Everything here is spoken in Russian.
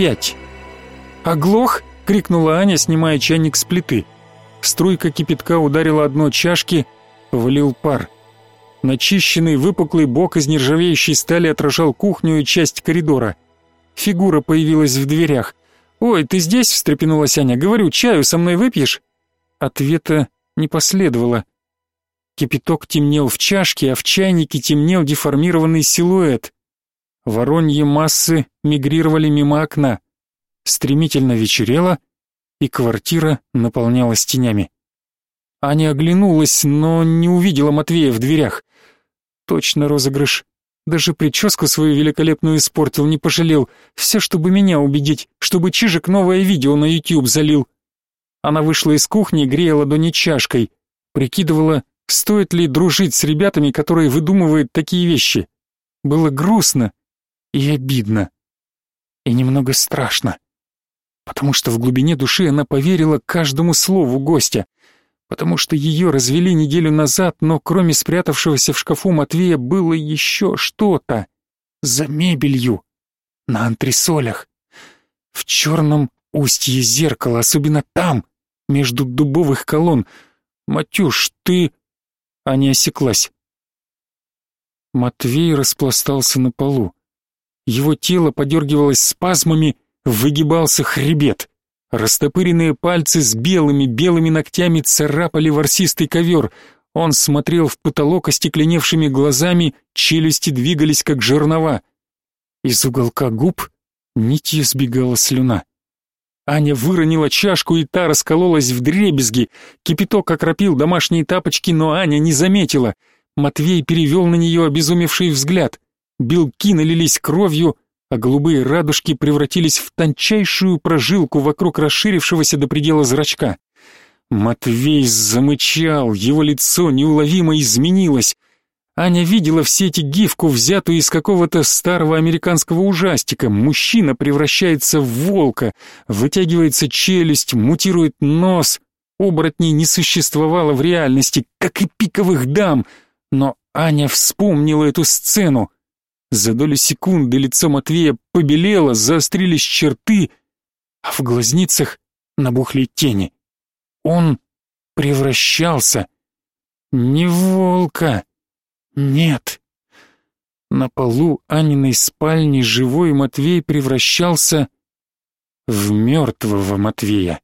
пять. «Оглох?» — крикнула Аня, снимая чайник с плиты. Струйка кипятка ударила одно чашки, повалил пар. Начищенный выпуклый бок из нержавеющей стали отражал кухню и часть коридора. Фигура появилась в дверях. «Ой, ты здесь?» — встрепенулась Аня. «Говорю, чаю со мной выпьешь?» Ответа не последовало. Кипяток темнел в чашке, а в чайнике темнел деформированный силуэт. Вороньи массы мигрировали мимо окна. Стремительно вечерело, и квартира наполнялась тенями. Аня оглянулась, но не увидела Матвея в дверях. Точно розыгрыш. Даже прическу свою великолепную испортил, не пожалел. Все, чтобы меня убедить, чтобы Чижик новое видео на YouTube залил. Она вышла из кухни, грея ладони чашкой. Прикидывала, стоит ли дружить с ребятами, которые выдумывают такие вещи. Было грустно и обидно. И немного страшно. Потому что в глубине души она поверила каждому слову гостя — потому что ее развели неделю назад, но кроме спрятавшегося в шкафу Матвея было еще что-то. За мебелью, на антресолях, в черном устье зеркала, особенно там, между дубовых колонн. «Матюш, ты...» Аня осеклась. Матвей распластался на полу. Его тело подергивалось спазмами, выгибался хребет. Растопыренные пальцы с белыми-белыми ногтями царапали ворсистый ковер. Он смотрел в потолок остекленевшими глазами, челюсти двигались как жернова. Из уголка губ нитью сбегала слюна. Аня выронила чашку, и та раскололась в дребезги. Кипяток окропил домашние тапочки, но Аня не заметила. Матвей перевел на нее обезумевший взгляд. Белки налились кровью, а голубые радужки превратились в тончайшую прожилку вокруг расширившегося до предела зрачка. Матвей замычал, его лицо неуловимо изменилось. Аня видела в сети гифку, взятую из какого-то старого американского ужастика. Мужчина превращается в волка, вытягивается челюсть, мутирует нос. Оборотней не существовало в реальности, как и пиковых дам. Но Аня вспомнила эту сцену. За долю секунды лицо Матвея побелело, заострились черты, а в глазницах набухли тени. Он превращался не в волка. Нет. На полу Аниной спальни живой Матвей превращался в мертвого Матвея.